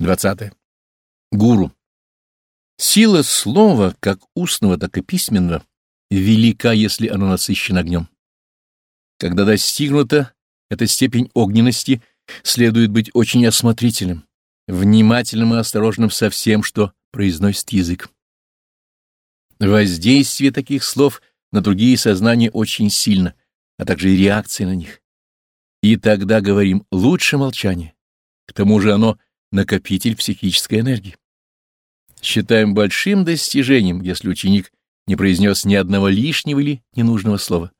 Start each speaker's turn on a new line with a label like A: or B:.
A: 20. Гуру. Сила слова, как устного, так и письменного, велика, если оно насыщено огнем. Когда достигнута эта степень огненности, следует быть очень осмотрительным, внимательным и осторожным со всем, что произносит язык. Воздействие таких слов на другие сознания очень сильно, а также и реакция на них. И тогда говорим лучше молчание. К тому же оно накопитель психической энергии. Считаем большим достижением, если ученик не произнес ни одного лишнего или ненужного слова.